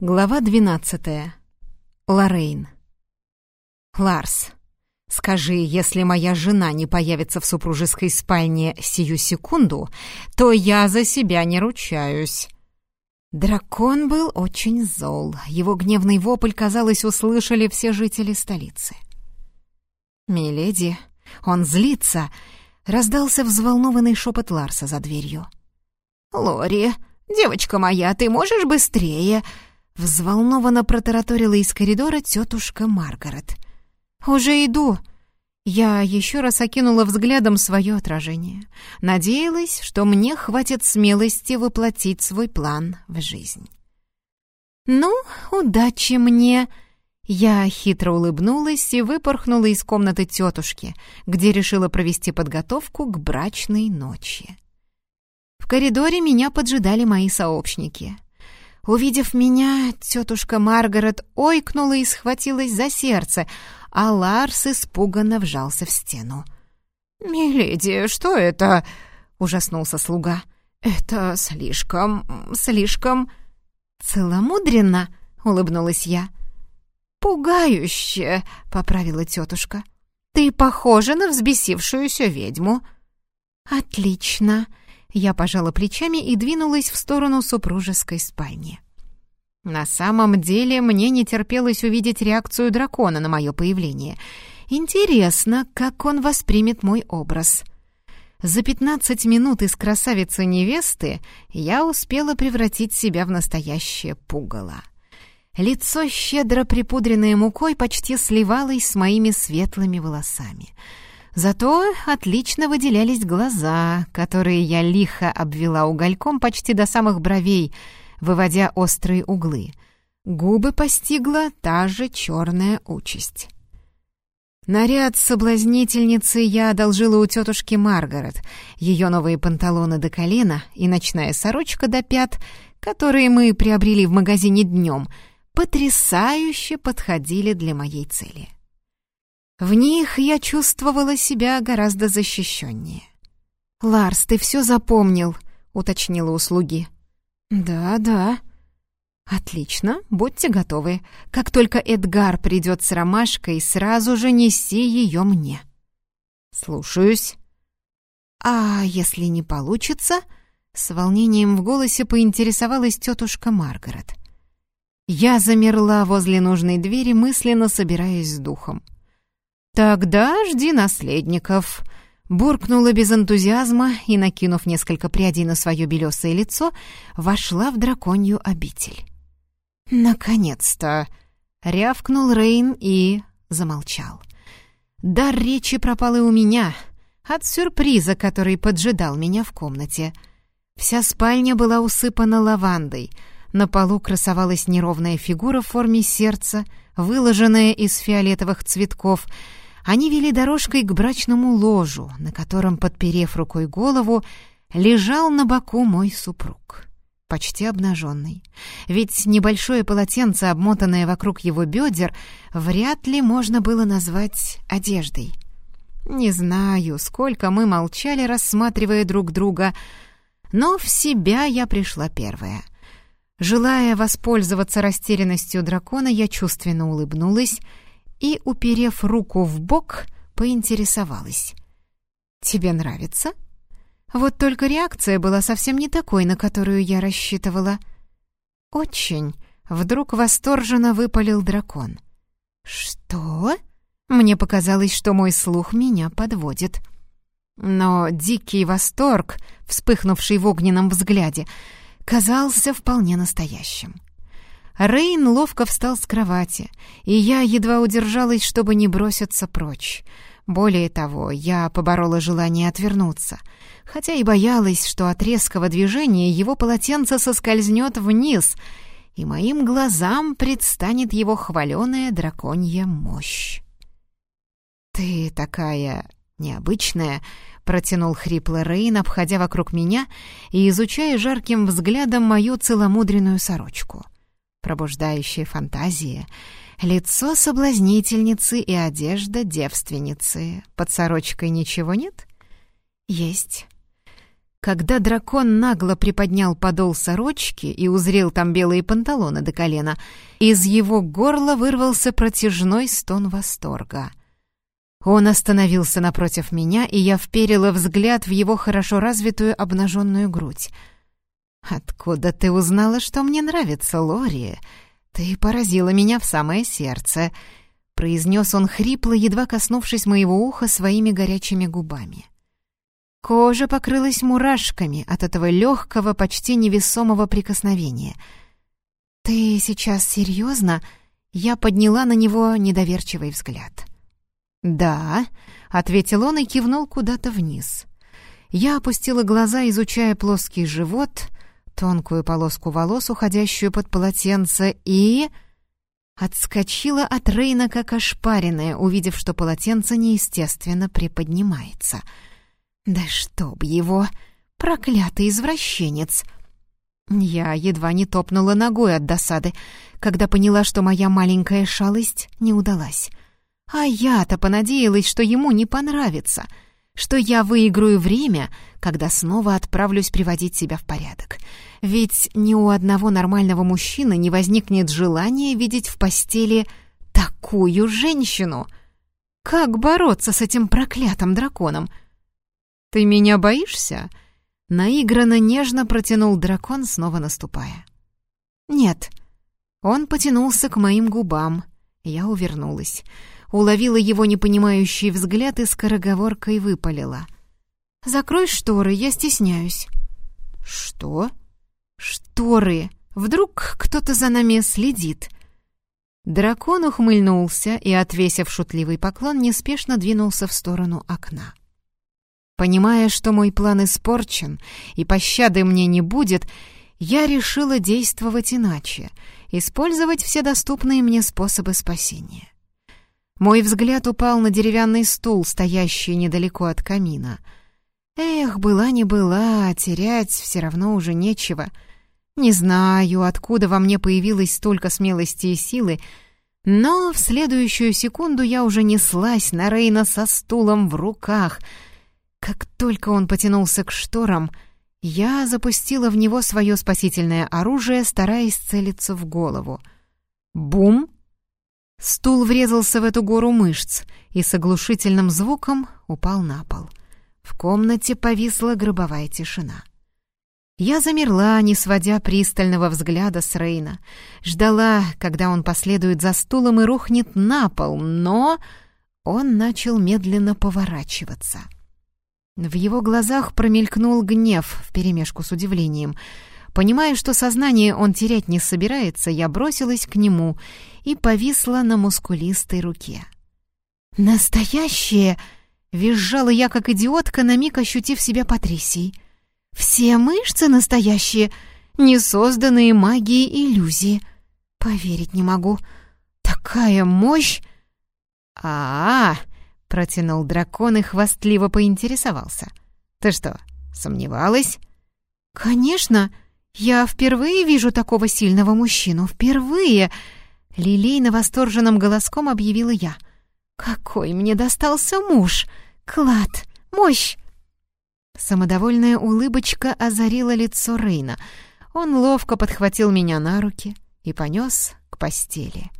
Глава двенадцатая. Лоррейн. «Ларс, скажи, если моя жена не появится в супружеской спальне сию секунду, то я за себя не ручаюсь». Дракон был очень зол. Его гневный вопль, казалось, услышали все жители столицы. «Миледи, он злится!» — раздался взволнованный шепот Ларса за дверью. «Лори, девочка моя, ты можешь быстрее?» Взволнованно протараторила из коридора тетушка Маргарет. «Уже иду!» Я еще раз окинула взглядом свое отражение. Надеялась, что мне хватит смелости воплотить свой план в жизнь. «Ну, удачи мне!» Я хитро улыбнулась и выпорхнула из комнаты тетушки, где решила провести подготовку к брачной ночи. В коридоре меня поджидали мои сообщники — Увидев меня, тетушка Маргарет ойкнула и схватилась за сердце, а Ларс испуганно вжался в стену. «Миледи, что это?» — ужаснулся слуга. «Это слишком... слишком...» «Целомудренно?» — улыбнулась я. «Пугающе!» — поправила тетушка. «Ты похожа на взбесившуюся ведьму». «Отлично!» Я пожала плечами и двинулась в сторону супружеской спальни. На самом деле мне не терпелось увидеть реакцию дракона на мое появление. Интересно, как он воспримет мой образ. За пятнадцать минут из красавицы-невесты я успела превратить себя в настоящее пугало. Лицо, щедро припудренное мукой, почти сливалось с моими светлыми волосами — Зато отлично выделялись глаза, которые я лихо обвела угольком почти до самых бровей, выводя острые углы. Губы постигла та же черная участь. Наряд соблазнительницы я одолжила у тетушки Маргарет, ее новые панталоны до колена и ночная сорочка до пят, которые мы приобрели в магазине днем, потрясающе подходили для моей цели. В них я чувствовала себя гораздо защищеннее. «Ларс, ты все запомнил?» — уточнила услуги. «Да, да». «Отлично, будьте готовы. Как только Эдгар придет с ромашкой, сразу же неси ее мне». «Слушаюсь». «А если не получится?» — с волнением в голосе поинтересовалась тетушка Маргарет. Я замерла возле нужной двери, мысленно собираясь с духом. «Тогда жди наследников», — буркнула без энтузиазма и, накинув несколько прядей на свое белесое лицо, вошла в драконью обитель. «Наконец-то!» — рявкнул Рейн и замолчал. Дар речи пропал и у меня от сюрприза, который поджидал меня в комнате. Вся спальня была усыпана лавандой, на полу красовалась неровная фигура в форме сердца, выложенная из фиолетовых цветков — они вели дорожкой к брачному ложу, на котором, подперев рукой голову, лежал на боку мой супруг, почти обнаженный. Ведь небольшое полотенце, обмотанное вокруг его бедер, вряд ли можно было назвать одеждой. Не знаю, сколько мы молчали, рассматривая друг друга, но в себя я пришла первая. Желая воспользоваться растерянностью дракона, я чувственно улыбнулась — и, уперев руку в бок, поинтересовалась. «Тебе нравится?» Вот только реакция была совсем не такой, на которую я рассчитывала. «Очень!» — вдруг восторженно выпалил дракон. «Что?» Мне показалось, что мой слух меня подводит. Но дикий восторг, вспыхнувший в огненном взгляде, казался вполне настоящим. Рейн ловко встал с кровати, и я едва удержалась, чтобы не броситься прочь. Более того, я поборола желание отвернуться, хотя и боялась, что от резкого движения его полотенце соскользнет вниз, и моим глазам предстанет его хваленая драконья мощь. «Ты такая необычная», — протянул хрипло Рейн, обходя вокруг меня и изучая жарким взглядом мою целомудренную сорочку — пробуждающие фантазии, лицо соблазнительницы и одежда девственницы. Под сорочкой ничего нет? Есть. Когда дракон нагло приподнял подол сорочки и узрел там белые панталоны до колена, из его горла вырвался протяжной стон восторга. Он остановился напротив меня, и я вперила взгляд в его хорошо развитую обнаженную грудь. «Откуда ты узнала, что мне нравится, Лори? Ты поразила меня в самое сердце», — произнес он хрипло, едва коснувшись моего уха своими горячими губами. Кожа покрылась мурашками от этого легкого, почти невесомого прикосновения. «Ты сейчас серьезно?» Я подняла на него недоверчивый взгляд. «Да», — ответил он и кивнул куда-то вниз. Я опустила глаза, изучая плоский живот, тонкую полоску волос, уходящую под полотенце, и... Отскочила от Рейна, как ошпаренная, увидев, что полотенце неестественно приподнимается — да чтоб его! Проклятый извращенец! Я едва не топнула ногой от досады, когда поняла, что моя маленькая шалость не удалась. А я-то понадеялась, что ему не понравится, что я выиграю время, когда снова отправлюсь приводить себя в порядок. Ведь ни у одного нормального мужчины не возникнет желания видеть в постели такую женщину. Как бороться с этим проклятым драконом — «Ты меня боишься?» Наигранно нежно протянул дракон, снова наступая. «Нет». Он потянулся к моим губам. Я увернулась. Уловила его непонимающий взгляд и скороговоркой выпалила. «Закрой шторы, я стесняюсь». «Что?» «Шторы! Вдруг кто-то за нами следит?» Дракон ухмыльнулся и, отвесив шутливый поклон, неспешно двинулся в сторону окна. Понимая, что мой план испорчен и пощады мне не будет, я решила действовать иначе, использовать все доступные мне способы спасения. Мой взгляд упал на деревянный стул, стоящий недалеко от камина. Эх, была не была, терять все равно уже нечего. Не знаю, откуда во мне появилось столько смелости и силы, но в следующую секунду я уже неслась на Рейна со стулом в руках — как только он потянулся к шторам, я запустила в него свое спасительное оружие, стараясь целиться в голову. Бум! Стул врезался в эту гору мышц и с оглушительным звуком упал на пол. В комнате повисла гробовая тишина. Я замерла, не сводя пристального взгляда с Рейна. Ждала, когда он последует за стулом и рухнет на пол, но он начал медленно поворачиваться — в его глазах промелькнул гнев вперемешку с удивлением. Понимая, что сознание он терять не собирается, я бросилась к нему и повисла на мускулистой руке. «Настоящее!» — визжала я, как идиотка, на миг ощутив себя Патрисией. «Все мышцы настоящие, не созданные магией иллюзии. Поверить не могу. Такая мощь!» «А-а-а!» Протянул дракон и хвастливо поинтересовался. «Ты что, сомневалась?» «Конечно! Я впервые вижу такого сильного мужчину. Впервые!» Лилейно восторженным голоском объявила я. «Какой мне достался муж! Клад! Мощь!» Самодовольная улыбочка озарила лицо Рейна. Он ловко подхватил меня на руки и понес к постели.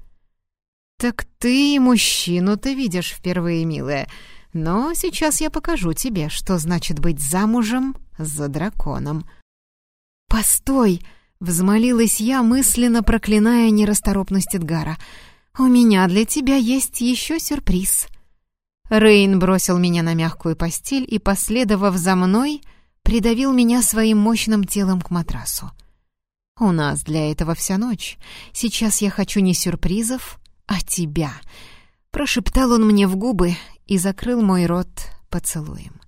«Так ты мужчину-то видишь впервые, милая. Но сейчас я покажу тебе, что значит быть замужем за драконом». «Постой!» — взмолилась я, мысленно проклиная нерасторопность Эдгара. «У меня для тебя есть еще сюрприз». Рейн бросил меня на мягкую постель и, последовав за мной, придавил меня своим мощным телом к матрасу. «У нас для этого вся ночь. Сейчас я хочу не сюрпризов, а тебя!» Прошептал он мне в губы и закрыл мой рот поцелуем.